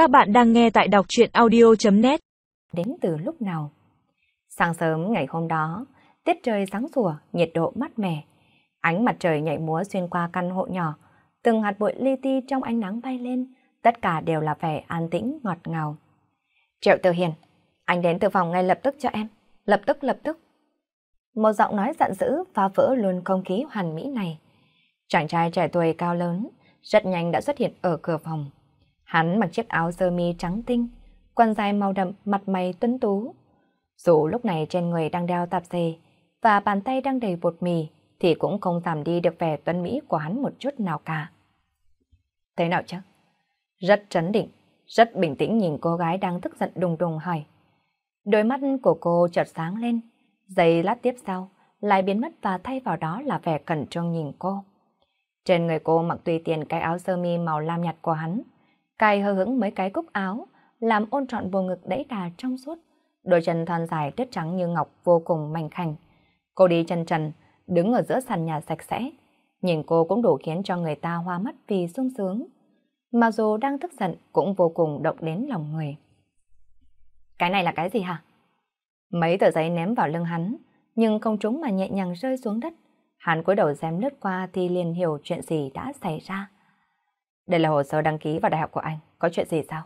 Các bạn đang nghe tại đọc truyện audio.net Đến từ lúc nào? Sáng sớm ngày hôm đó, tiết trời sáng sủa, nhiệt độ mát mẻ. Ánh mặt trời nhảy múa xuyên qua căn hộ nhỏ, từng hạt bụi li ti trong ánh nắng bay lên, tất cả đều là vẻ an tĩnh ngọt ngào. Triệu Tử Hiền, anh đến từ phòng ngay lập tức cho em, lập tức lập tức. Một giọng nói giận dữ phá vỡ luôn không khí hoàn mỹ này. Chàng trai trẻ tuổi cao lớn, rất nhanh đã xuất hiện ở cửa phòng. Hắn mặc chiếc áo sơ mi trắng tinh, quần dài màu đậm, mặt mày tuấn tú. Dù lúc này trên người đang đeo tạp dề và bàn tay đang đầy bột mì, thì cũng không giảm đi được vẻ tuấn mỹ của hắn một chút nào cả. Thế nào chứ? Rất trấn định, rất bình tĩnh nhìn cô gái đang tức giận đùng đùng hỏi. Đôi mắt của cô chợt sáng lên, giây lát tiếp sau, lại biến mất và thay vào đó là vẻ cẩn trương nhìn cô. Trên người cô mặc tùy tiền cái áo sơ mi màu lam nhạt của hắn, cài hờ hững mấy cái cúc áo, làm ôn trọn bồ ngực đẫy đà trong suốt. Đôi chân thon dài tuyết trắng như ngọc vô cùng mảnh khảnh. Cô đi chân trần, đứng ở giữa sàn nhà sạch sẽ. Nhìn cô cũng đủ khiến cho người ta hoa mắt vì sung sướng. Mà dù đang tức giận cũng vô cùng động đến lòng người. Cái này là cái gì hả? Mấy tờ giấy ném vào lưng hắn, nhưng không trúng mà nhẹ nhàng rơi xuống đất. Hắn cúi đầu xem lướt qua thì liền hiểu chuyện gì đã xảy ra. Đây là hồ sơ đăng ký vào đại học của anh, có chuyện gì sao?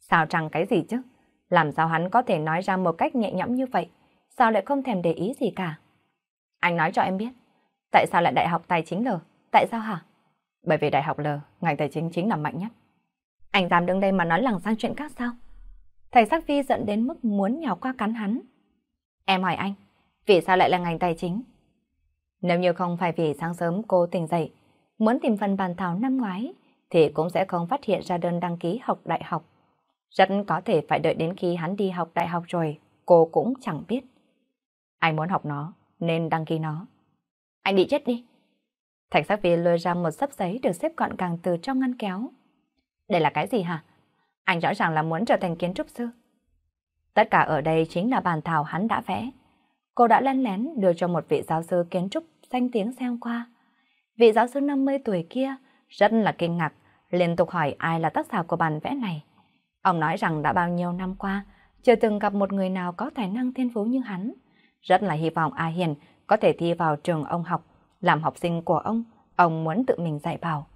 Sao chẳng cái gì chứ? Làm sao hắn có thể nói ra một cách nhẹ nhõm như vậy? Sao lại không thèm để ý gì cả? Anh nói cho em biết, tại sao lại đại học tài chính L? Tại sao hả? Bởi vì đại học L, ngành tài chính chính là mạnh nhất. Anh dám đứng đây mà nói lằng sang chuyện khác sao? Thầy sắc phi giận đến mức muốn nhào qua cắn hắn. Em hỏi anh, vì sao lại là ngành tài chính? Nếu như không phải vì sáng sớm cô tỉnh dậy, muốn tìm phần bàn thảo năm ngoái, thì cũng sẽ không phát hiện ra đơn đăng ký học đại học. Rất có thể phải đợi đến khi hắn đi học đại học rồi, cô cũng chẳng biết. Anh muốn học nó, nên đăng ký nó. Anh đi chết đi. Thạch sắc Vi lôi ra một sấp giấy được xếp gọn gàng từ trong ngăn kéo. Đây là cái gì hả? Anh rõ ràng là muốn trở thành kiến trúc sư. Tất cả ở đây chính là bàn thảo hắn đã vẽ. Cô đã lén lén đưa cho một vị giáo sư kiến trúc danh tiếng xem qua. Vị giáo sư 50 tuổi kia rất là kinh ngạc, liên tục hỏi ai là tác giả của bản vẽ này. Ông nói rằng đã bao nhiêu năm qua, chưa từng gặp một người nào có tài năng thiên phú như hắn. Rất là hy vọng A Hiền có thể thi vào trường ông học, làm học sinh của ông, ông muốn tự mình dạy bảo.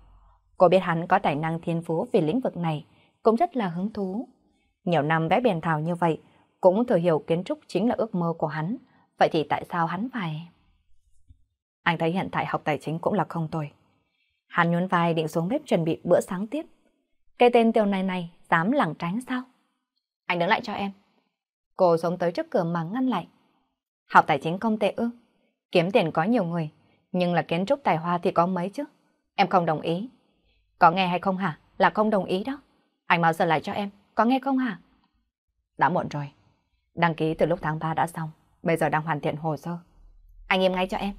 Cô biết hắn có tài năng thiên phú về lĩnh vực này, cũng rất là hứng thú. Nhiều năm vẽ biển thảo như vậy, cũng thừa hiểu kiến trúc chính là ước mơ của hắn. Vậy thì tại sao hắn phải... Anh thấy hiện tại học tài chính cũng là không tồi. Hắn nhún vai định xuống bếp chuẩn bị bữa sáng tiếp. Cái tên tiểu này này dám lẳng tránh sao? Anh đứng lại cho em. Cô sống tới trước cửa mà ngăn lại. Học tài chính không tệ ư? Kiếm tiền có nhiều người, nhưng là kiến trúc tài hoa thì có mấy chứ? Em không đồng ý. Có nghe hay không hả? Là không đồng ý đó. Anh mau giờ lại cho em, có nghe không hả? Đã muộn rồi. Đăng ký từ lúc tháng 3 đã xong, bây giờ đang hoàn thiện hồ sơ. Anh im ngay cho em.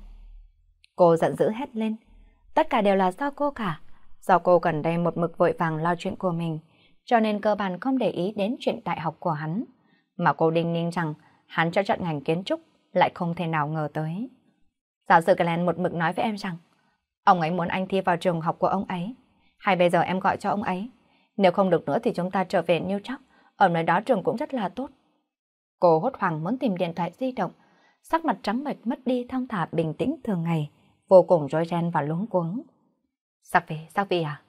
Cô giận dữ hét lên. Tất cả đều là do cô cả. Do cô gần đây một mực vội vàng lo chuyện của mình, cho nên cơ bản không để ý đến chuyện đại học của hắn. Mà cô đinh ninh rằng hắn cho chọn ngành kiến trúc lại không thể nào ngờ tới. Giáo sư Glenn một mực nói với em rằng ông ấy muốn anh thi vào trường học của ông ấy. Hay bây giờ em gọi cho ông ấy. Nếu không được nữa thì chúng ta trở về New York. Ở nơi đó trường cũng rất là tốt. Cô hốt hoảng muốn tìm điện thoại di động. Sắc mặt trắng bệch mất đi thong thả bình tĩnh thường ngày vô cùng rối ren và luống cuống. Sắc vi, sắc vi à?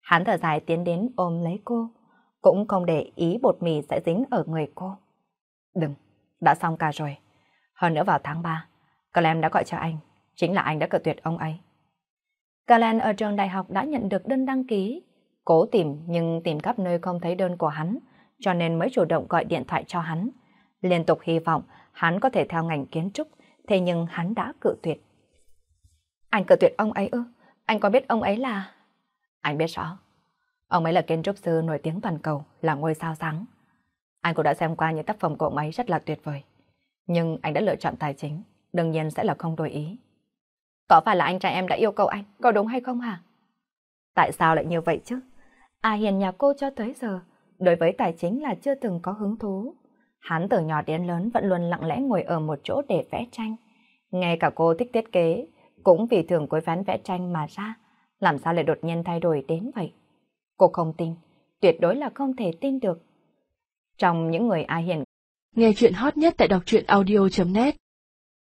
Hắn thở dài tiến đến ôm lấy cô, cũng không để ý bột mì sẽ dính ở người cô. Đừng, đã xong cả rồi. Hơn nữa vào tháng 3, Clem đã gọi cho anh, chính là anh đã cự tuyệt ông ấy. Clem ở trường đại học đã nhận được đơn đăng ký, cố tìm nhưng tìm khắp nơi không thấy đơn của hắn, cho nên mới chủ động gọi điện thoại cho hắn. Liên tục hy vọng hắn có thể theo ngành kiến trúc, thế nhưng hắn đã cự tuyệt. Anh cự tuyệt ông ấy ư? Anh có biết ông ấy là... Anh biết rõ. Ông ấy là kiến trúc sư nổi tiếng toàn cầu, là ngôi sao sáng. Anh cũng đã xem qua những tác phẩm của ông ấy rất là tuyệt vời. Nhưng anh đã lựa chọn tài chính, đương nhiên sẽ là không đổi ý. Có phải là anh trai em đã yêu cầu anh, có đúng hay không hả? Tại sao lại như vậy chứ? À hiền nhà cô cho tới giờ, đối với tài chính là chưa từng có hứng thú. Hắn từ nhỏ đến lớn vẫn luôn lặng lẽ ngồi ở một chỗ để vẽ tranh. Ngay cả cô thích thiết kế, cũng vì thường cuối ván vẽ tranh mà ra, làm sao lại đột nhiên thay đổi đến vậy? Cô không tin, tuyệt đối là không thể tin được. Trong những người ai Hiền, nghe chuyện hot nhất tại đọc truyện audio.net